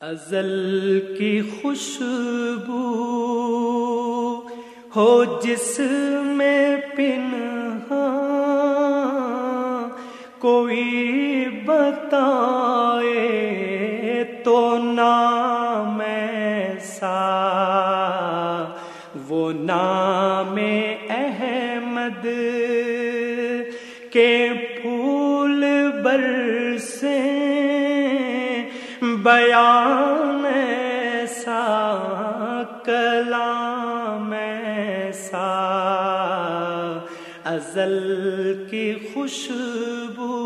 ازل کی خوشبو ہو جس میں پن کوئی بتائے تو نام ایسا، وہ نام احمد کے پھول برسے بیان ایسا، کلام ایسا۔ ازل کی خوشبو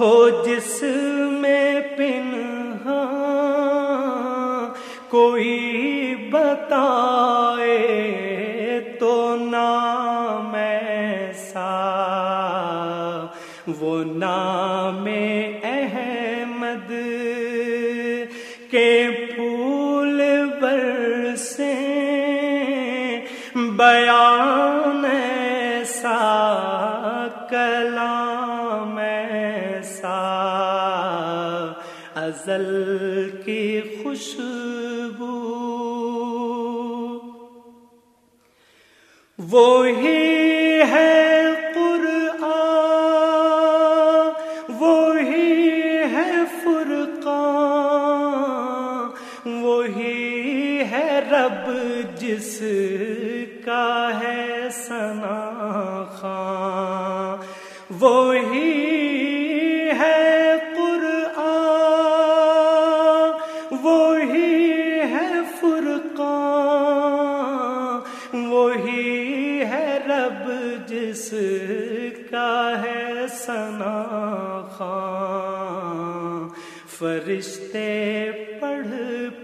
ہو جس میں پن کوئی بتائے تو نام ایسا۔ وہ نام بیان ایسا کلام ایسا۔ ازل کی خوشبو۔ وہی ہے رب جس وہی ہے فرقان، وہی ہے رب جس کا ہے سنا خان۔ فرشتے پڑھ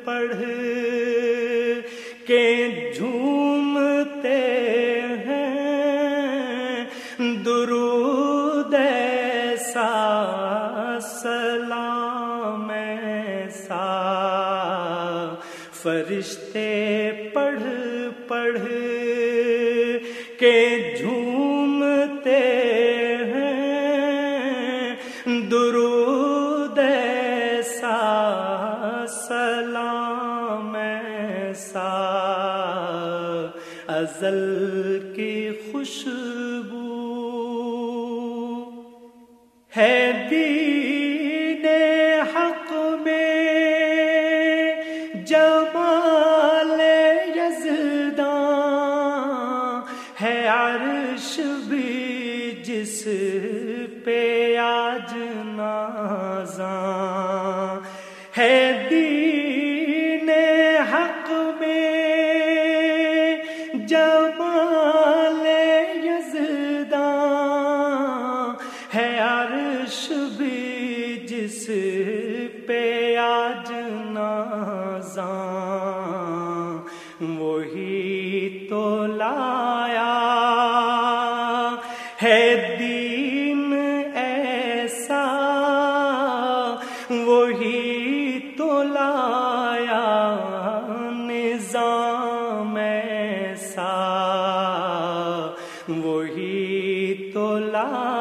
پڑھ کے جھومتے ہیں، درود ازل کی خوشبو ہے دین حق میں جمال یزدان ہے عرش بھی جس پہ آج نازاں جس پہ آج نازاں وہی تو لایا ہے دین ایسا، وہی تو لایا نظام ایسا، وہی تو لایا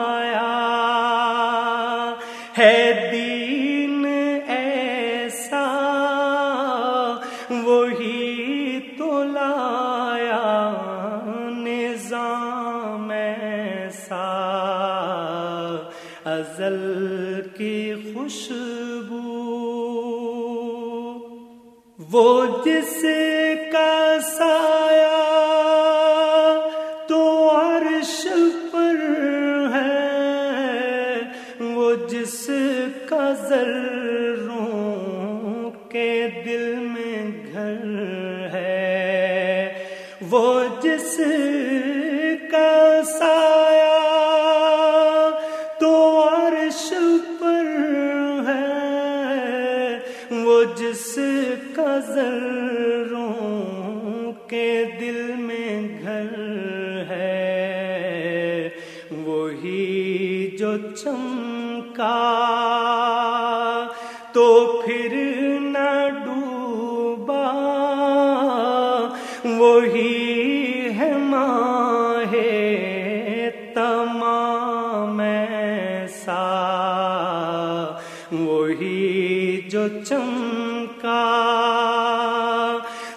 ازل کی خوشبو۔ وہ جس کا سایہ تو عرش پر ہے، وہ جس کا ذروں کے دل میں گھر ہے۔ وہ جس جو چمکا تو پھر نہ ڈوبا، وہی ہے ماہ تمام ایسا، وہی وہی جو چمکا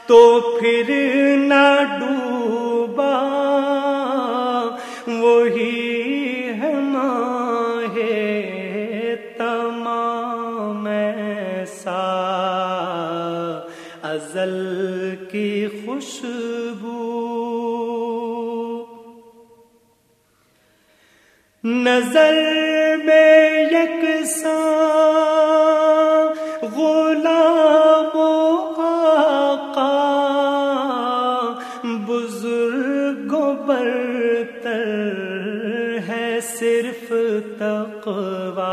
تو پھر نہ ڈوبا۔ نظر میں یکساں غلام و آقا بزرگ و برتر ہے صرف تقوا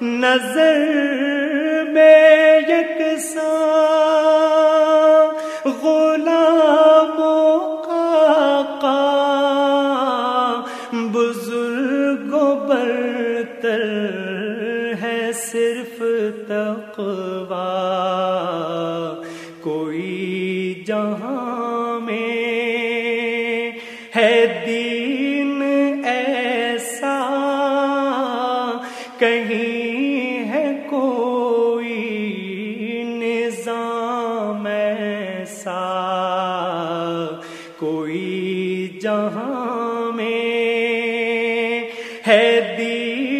نظر میں یکساں میں ہے دین ایسا کہیں ہے کوئی نظام ایسا کوئی جہاں میں ہے دین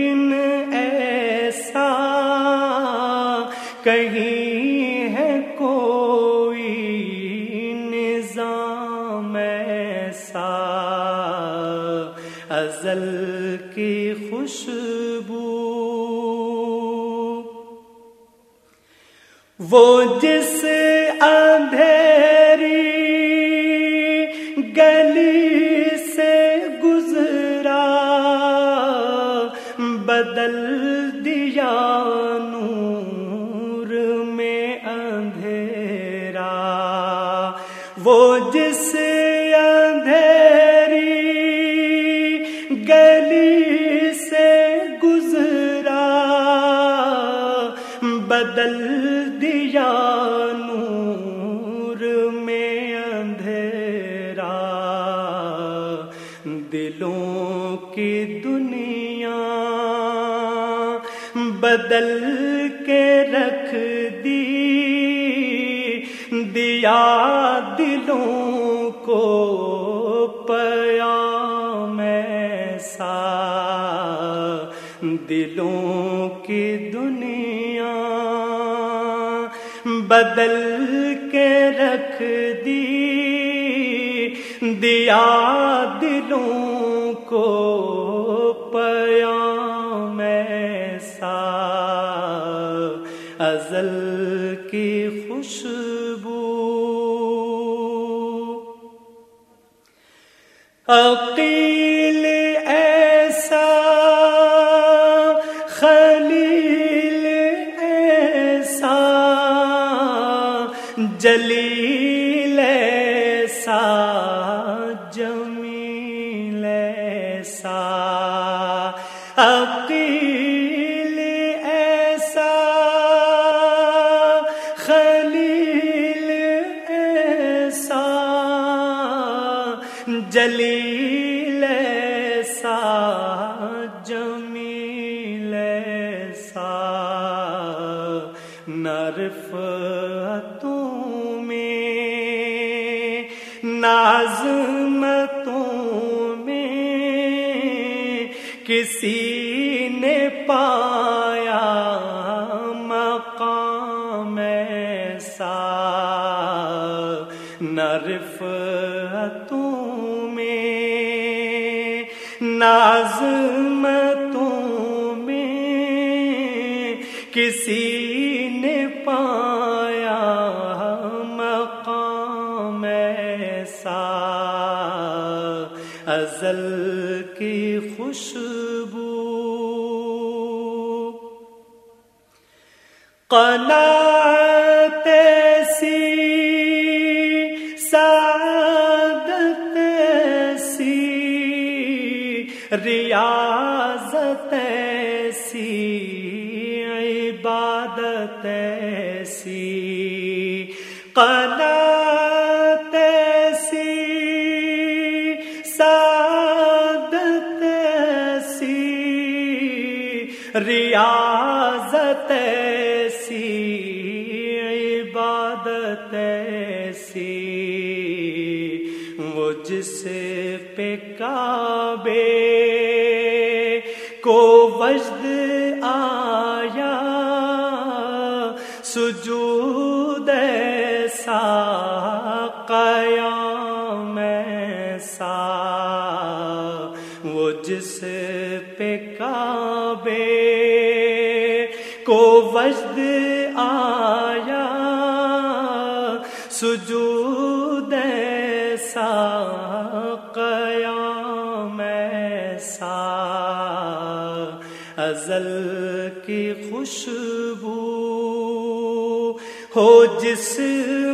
وہ جس اندھیری گلی سے گزرا، بدل دیا نور میں اندھیرا۔ وہ جس اندھیری گلی سے گزرا، بدل دیا نور میں اندھیرا، دلوں کی دنیا بدل کے رکھ دی۔ دیا دلوں کو پیا ایسا۔ دلوں بدل کے رکھ دی۔ دیا دلوں کو پیا ایسا۔ ازل کی خوشبو۔ عقیل جلیل ایسا جمیل ایسا عقیل ایسا خلیل ایسا جلیل پایا مقام ایسا نرفتوں میں نازمتوں میں کسی نے پایا مقام ایسا۔ ازل کی خوشبو قناعت ایسی سعادت ایسی ریاضت ایسی عبادت عبادت ایسی وہ جس پہ کعبے کو وجد آیا، سجود ایسا قیام ایسا، وہ جس پہ کعبے کو وجد سجود ایسا قیام ایسا۔ ازل کی خوشبو ہو جس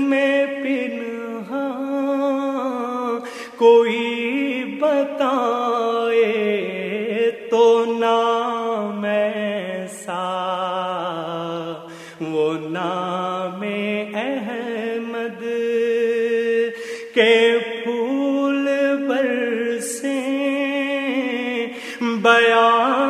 میں پن بیان